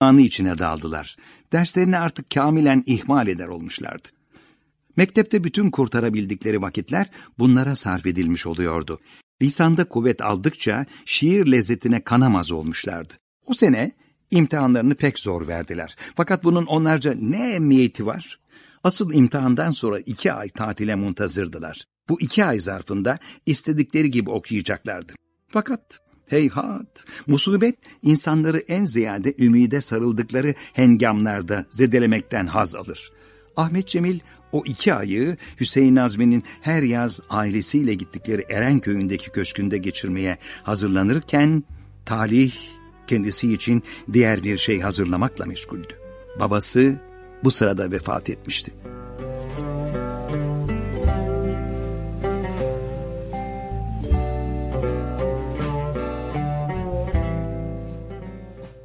anı içine daldılar. Derslerini artık kamilen ihmal eder olmuşlardı. Mektepte bütün kurtarabildikleri vakitler bunlara sarf edilmiş oluyordu. Lisanda kuvvet aldıkça şiir lezzetine kanamaz olmuşlardı. O sene imtihanlarını pek zor verdiler. Fakat bunun onlarca ne emniyeti var? Asıl imtihandan sonra iki ay tatile muntazırdılar. Bu iki ay zarfında istedikleri gibi okuyacaklardı. Fakat heyhat, musibet insanları en ziyade ümide sarıldıkları hengamlarda zedelemekten haz alır. Ahmet Cemil o iki ayı Hüseyin Nazmi'nin her yaz ailesiyle gittikleri Erenköy'ündeki köşkünde geçirmeye hazırlanırken talih kendisi için diğer bir şey hazırlamakla meşguldü. Babası bu sırada vefat etmişti.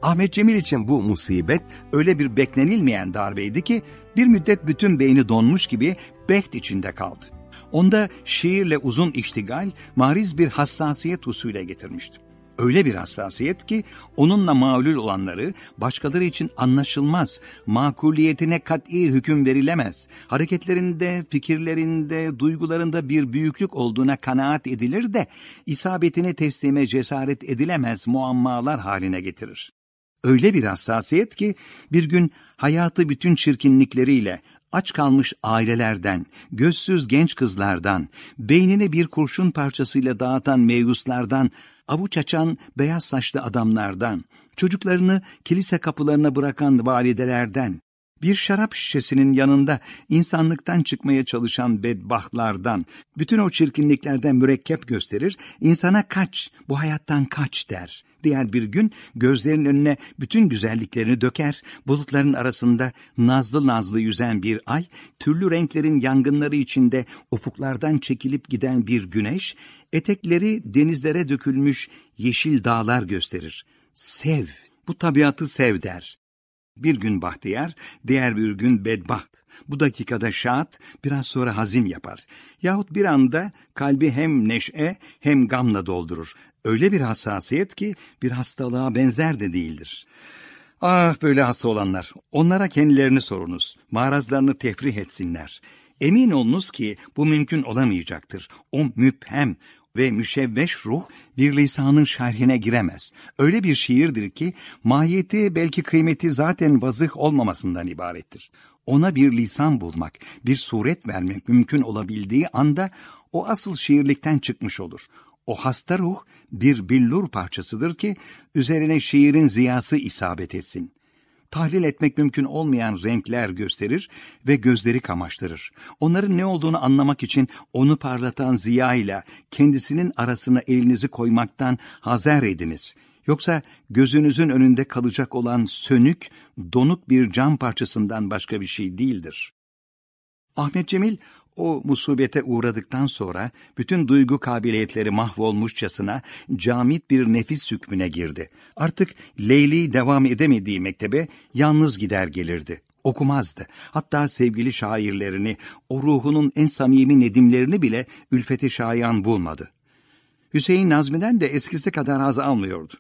Ahmet Cemil için bu musibet öyle bir beklenilmeyen darbeydi ki bir müddet bütün beyni donmuş gibi beht içinde kaldı. Onda şiirle uzun iştigal mariz bir hassasiyet usule getirmişti. Öyle bir hassasiyet ki onunla mağlul olanları başkaları için anlaşılmaz, makuliyetine kat'i hüküm verilemez, hareketlerinde, fikirlerinde, duygularında bir büyüklük olduğuna kanaat edilir de isabetini teslime cesaret edilemez muammalar haline getirir. Öyle bir hassasiyet ki bir gün hayatı bütün çirkinlikleriyle aç kalmış ailelerden, gözsüz genç kızlardan, beynini bir kurşun parçasıyla dağıtan meyuslardan, avuç açan beyaz saçlı adamlardan, çocuklarını kilise kapılarına bırakan validelerden, bir şarap şişesinin yanında insanlıktan çıkmaya çalışan bedbahtlardan, bütün o çirkinliklerden mürekkep gösterir, insana kaç, bu hayattan kaç der. Diğer bir gün gözlerinin önüne bütün güzelliklerini döker, bulutların arasında nazlı nazlı yüzen bir ay, türlü renklerin yangınları içinde ufuklardan çekilip giden bir güneş, etekleri denizlere dökülmüş yeşil dağlar gösterir. Sev, bu tabiatı sev der. Bir gün bahtiyar, diğer bir gün bedbaht. Bu dakikada şahat, biraz sonra hazin yapar. Yahut bir anda kalbi hem neşe hem gamla doldurur. Öyle bir hassasiyet ki bir hastalığa benzer de değildir. Ah böyle hasta olanlar, onlara kendilerini sorunuz, marazlarını tefrih etsinler. Emin olunuz ki bu mümkün olamayacaktır. O müphem, ve müşevveş ruh bir lisanın şerhine giremez. Öyle bir şiirdir ki mahiyeti belki kıymeti zaten vazıh olmamasından ibarettir. Ona bir lisan bulmak, bir suret vermek mümkün olabildiği anda o asıl şiirlikten çıkmış olur. O hasta ruh bir billur parçasıdır ki üzerine şiirin ziyası isabet etsin tahlil etmek mümkün olmayan renkler gösterir ve gözleri kamaştırır. Onların ne olduğunu anlamak için onu parlatan ziya ile kendisinin arasına elinizi koymaktan hazer ediniz. Yoksa gözünüzün önünde kalacak olan sönük, donuk bir cam parçasından başka bir şey değildir. Ahmet Cemil o musibete uğradıktan sonra bütün duygu kabiliyetleri mahvolmuşçasına camit bir nefis hükmüne girdi. Artık Leyli devam edemediği mektebe yalnız gider gelirdi. Okumazdı. Hatta sevgili şairlerini, o ruhunun en samimi nedimlerini bile ülfeti şayan bulmadı. Hüseyin Nazmi'den de eskisi kadar haz almıyordu.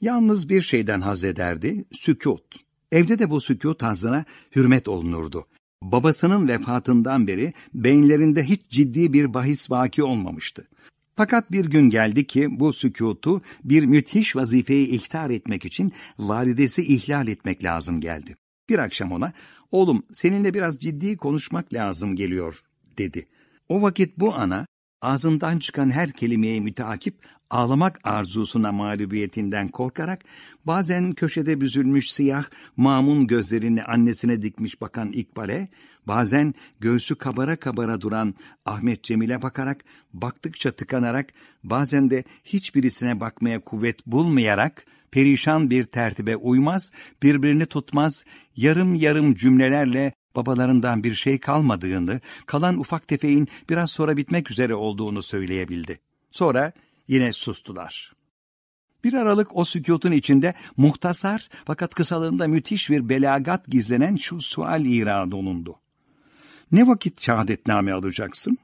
Yalnız bir şeyden haz ederdi, sükut. Evde de bu sükut hazına hürmet olunurdu. Babasının vefatından beri beyinlerinde hiç ciddi bir bahis vaki olmamıştı. Fakat bir gün geldi ki bu sükutu bir müthiş vazifeyi ihtar etmek için validesi ihlal etmek lazım geldi. Bir akşam ona, oğlum seninle biraz ciddi konuşmak lazım geliyor dedi. O vakit bu ana ağzından çıkan her kelimeye müteakip ağlamak arzusuna mağlubiyetinden korkarak bazen köşede büzülmüş siyah mamun gözlerini annesine dikmiş bakan İkbal'e, bazen göğsü kabara kabara duran Ahmet Cemil'e bakarak, baktıkça tıkanarak, bazen de hiçbirisine bakmaya kuvvet bulmayarak, perişan bir tertibe uymaz, birbirini tutmaz, yarım yarım cümlelerle babalarından bir şey kalmadığını, kalan ufak tefeğin biraz sonra bitmek üzere olduğunu söyleyebildi. Sonra yine sustular. Bir aralık o sükutun içinde muhtasar fakat kısalığında müthiş bir belagat gizlenen şu sual irad olundu. Ne vakit şehadetname alacaksın?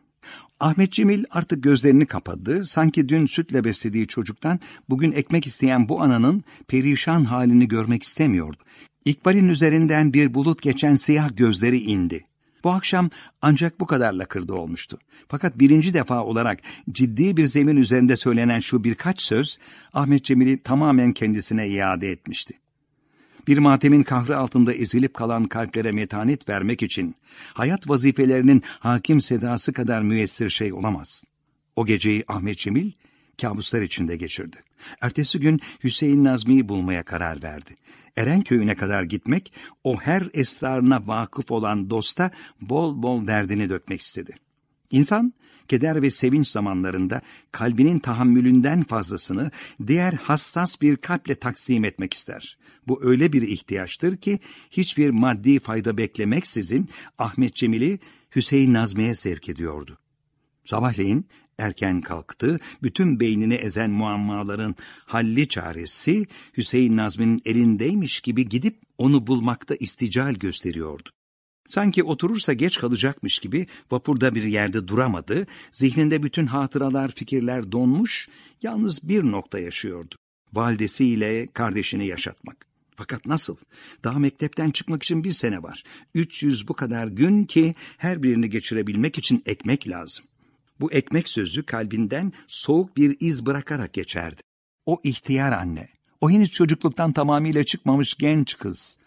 Ahmet Cemil artık gözlerini kapadı. Sanki dün sütle beslediği çocuktan bugün ekmek isteyen bu ananın perişan halini görmek istemiyordu. İkbal'in üzerinden bir bulut geçen siyah gözleri indi. Bu akşam ancak bu kadar lakırdı olmuştu. Fakat birinci defa olarak ciddi bir zemin üzerinde söylenen şu birkaç söz Ahmet Cemil'i tamamen kendisine iade etmişti. Bir matemin kahrı altında ezilip kalan kalplere metanet vermek için hayat vazifelerinin hakim sedası kadar müessir şey olamaz. O geceyi Ahmet Cemil kabuslar içinde geçirdi. Ertesi gün Hüseyin Nazmi'yi bulmaya karar verdi. Erenköy'üne kadar gitmek, o her esrarına vakıf olan dosta bol bol derdini dökmek istedi. İnsan, keder ve sevinç zamanlarında kalbinin tahammülünden fazlasını diğer hassas bir kalple taksim etmek ister. Bu öyle bir ihtiyaçtır ki hiçbir maddi fayda beklemeksizin Ahmet Cemil'i Hüseyin Nazmi'ye sevk ediyordu. Sabahleyin erken kalktı, bütün beynini ezen muammaların halli çaresi Hüseyin Nazmi'nin elindeymiş gibi gidip onu bulmakta istical gösteriyordu. Sanki oturursa geç kalacakmış gibi vapurda bir yerde duramadı, zihninde bütün hatıralar, fikirler donmuş, yalnız bir nokta yaşıyordu. Validesiyle kardeşini yaşatmak. Fakat nasıl? Daha mektepten çıkmak için bir sene var. 300 bu kadar gün ki her birini geçirebilmek için ekmek lazım. Bu ekmek sözü kalbinden soğuk bir iz bırakarak geçerdi. O ihtiyar anne, o henüz çocukluktan tamamıyla çıkmamış genç kız.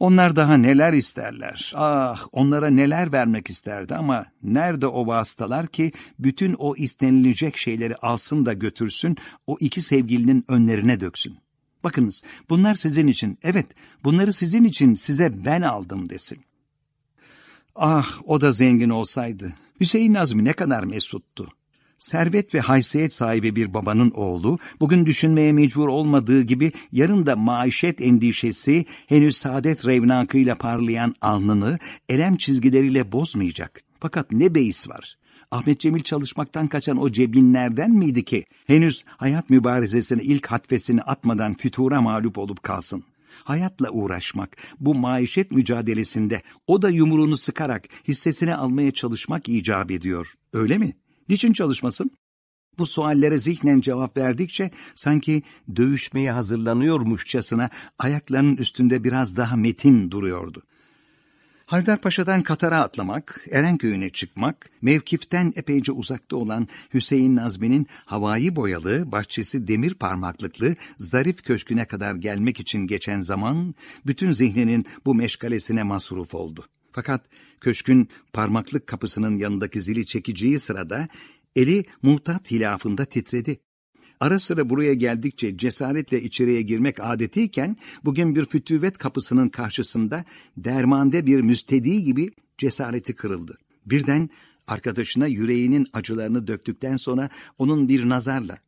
Onlar daha neler isterler. Ah onlara neler vermek isterdi ama nerede o vasıtalar ki bütün o istenilecek şeyleri alsın da götürsün, o iki sevgilinin önlerine döksün. Bakınız bunlar sizin için, evet bunları sizin için size ben aldım desin. Ah o da zengin olsaydı. Hüseyin Nazmi ne kadar mesuttu. Servet ve haysiyet sahibi bir babanın oğlu, bugün düşünmeye mecbur olmadığı gibi yarın da maişet endişesi henüz saadet revnakıyla parlayan alnını elem çizgileriyle bozmayacak. Fakat ne beis var? Ahmet Cemil çalışmaktan kaçan o cebinlerden miydi ki henüz hayat mübarezesine ilk hatfesini atmadan fütura mağlup olup kalsın? Hayatla uğraşmak, bu maişet mücadelesinde o da yumruğunu sıkarak hissesini almaya çalışmak icap ediyor. Öyle mi? Niçin çalışmasın? Bu suallere zihnen cevap verdikçe sanki dövüşmeye hazırlanıyormuşçasına ayaklarının üstünde biraz daha metin duruyordu. Haydarpaşa'dan Katar'a atlamak, Erenköy'üne çıkmak, mevkiften epeyce uzakta olan Hüseyin Nazmi'nin havai boyalı, bahçesi demir parmaklıklı, zarif köşküne kadar gelmek için geçen zaman, bütün zihninin bu meşgalesine masruf oldu. Fakat köşkün parmaklık kapısının yanındaki zili çekeceği sırada, eli muhtat hilafında titredi. Ara sıra buraya geldikçe cesaretle içeriye girmek adetiyken bugün bir fütüvet kapısının karşısında dermande bir müstedi gibi cesareti kırıldı. Birden arkadaşına yüreğinin acılarını döktükten sonra onun bir nazarla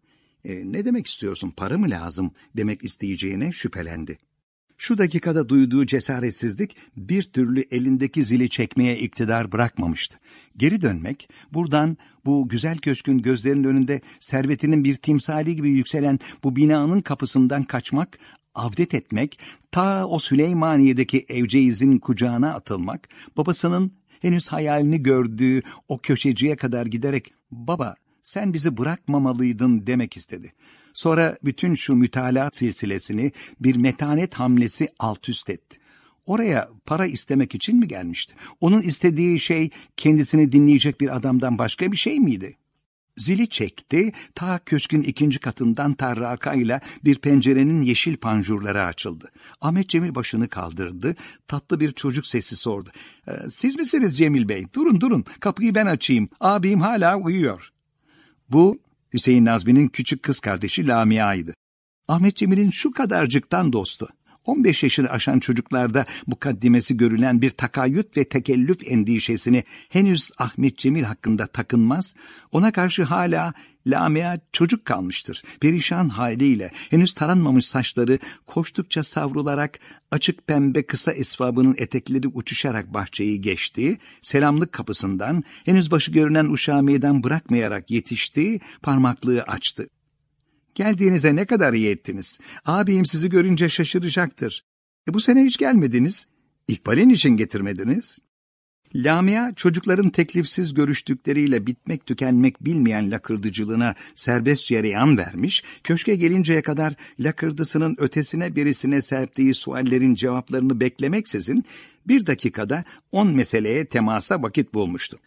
e, ne demek istiyorsun para mı lazım demek isteyeceğine şüphelendi. Şu dakikada duyduğu cesaretsizlik bir türlü elindeki zili çekmeye iktidar bırakmamıştı. Geri dönmek, buradan bu güzel köşkün gözlerinin önünde servetinin bir timsali gibi yükselen bu binanın kapısından kaçmak, avdet etmek, ta o Süleymaniye'deki Evceiz'in kucağına atılmak, babasının henüz hayalini gördüğü o köşeciye kadar giderek ''Baba, sen bizi bırakmamalıydın'' demek istedi. Sonra bütün şu mütalaa silsilesini bir metanet hamlesi alt üst etti. Oraya para istemek için mi gelmişti? Onun istediği şey kendisini dinleyecek bir adamdan başka bir şey miydi? Zili çekti, ta köşkün ikinci katından tarrakayla bir pencerenin yeşil panjurları açıldı. Ahmet Cemil başını kaldırdı, tatlı bir çocuk sesi sordu. E, siz misiniz Cemil Bey? Durun durun, kapıyı ben açayım, abim hala uyuyor. Bu Hüseyin Nazmi'nin küçük kız kardeşi Lamia'ydı. Ahmet Cemil'in şu kadarcıktan dostu. 15 yaşını aşan çocuklarda mukaddimesi görülen bir takayyüt ve tekellüf endişesini henüz Ahmet Cemil hakkında takınmaz, ona karşı hala Lamia çocuk kalmıştır. Perişan haliyle henüz taranmamış saçları koştukça savrularak açık pembe kısa esvabının etekleri uçuşarak bahçeyi geçti, selamlık kapısından henüz başı görünen uşağı meydan bırakmayarak yetişti, parmaklığı açtı. Geldiğinize ne kadar iyi ettiniz. Abim sizi görünce şaşıracaktır. E bu sene hiç gelmediniz. İkbal'in için getirmediniz. Lamia çocukların teklifsiz görüştükleriyle bitmek tükenmek bilmeyen lakırdıcılığına serbest cereyan vermiş, köşke gelinceye kadar lakırdısının ötesine birisine serptiği suallerin cevaplarını beklemeksizin bir dakikada on meseleye temasa vakit bulmuştu.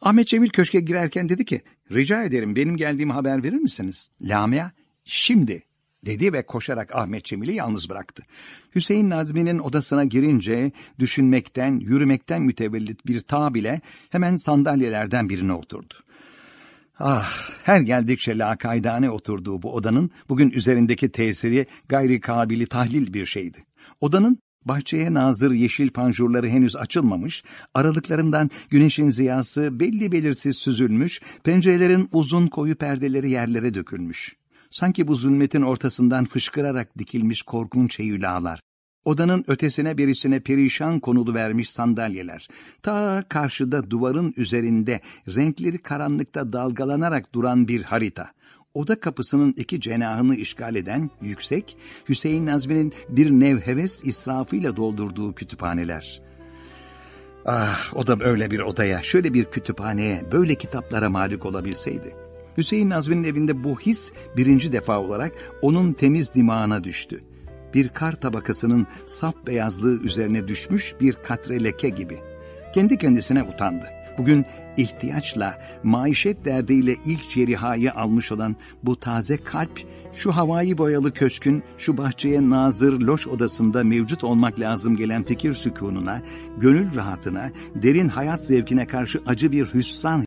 Ahmet Cemil köşke girerken dedi ki, rica ederim benim geldiğimi haber verir misiniz? Lamia, şimdi dedi ve koşarak Ahmet Cemil'i yalnız bıraktı. Hüseyin Nazmi'nin odasına girince düşünmekten, yürümekten mütevellit bir ta bile hemen sandalyelerden birine oturdu. Ah, her geldikçe lakaydane oturduğu bu odanın bugün üzerindeki tesiri gayri kabili tahlil bir şeydi. Odanın bahçeye nazır yeşil panjurları henüz açılmamış, aralıklarından güneşin ziyası belli belirsiz süzülmüş, pencerelerin uzun koyu perdeleri yerlere dökülmüş. Sanki bu zulmetin ortasından fışkırarak dikilmiş korkunç heyülağlar. Odanın ötesine birisine perişan konulu vermiş sandalyeler. Ta karşıda duvarın üzerinde renkleri karanlıkta dalgalanarak duran bir harita. Oda kapısının iki cenahını işgal eden yüksek, Hüseyin Nazmi'nin bir nevheves israfıyla doldurduğu kütüphaneler. Ah o da öyle bir odaya, şöyle bir kütüphaneye, böyle kitaplara malik olabilseydi. Hüseyin Nazmi'nin evinde bu his birinci defa olarak onun temiz dimağına düştü. Bir kar tabakasının saf beyazlığı üzerine düşmüş bir katre leke gibi. Kendi kendisine utandı. Bugün ihtiyaçla, maişet derdiyle ilk cerihayı almış olan bu taze kalp, şu havai boyalı köşkün, şu bahçeye nazır loş odasında mevcut olmak lazım gelen fikir sükununa, gönül rahatına, derin hayat zevkine karşı acı bir hüsran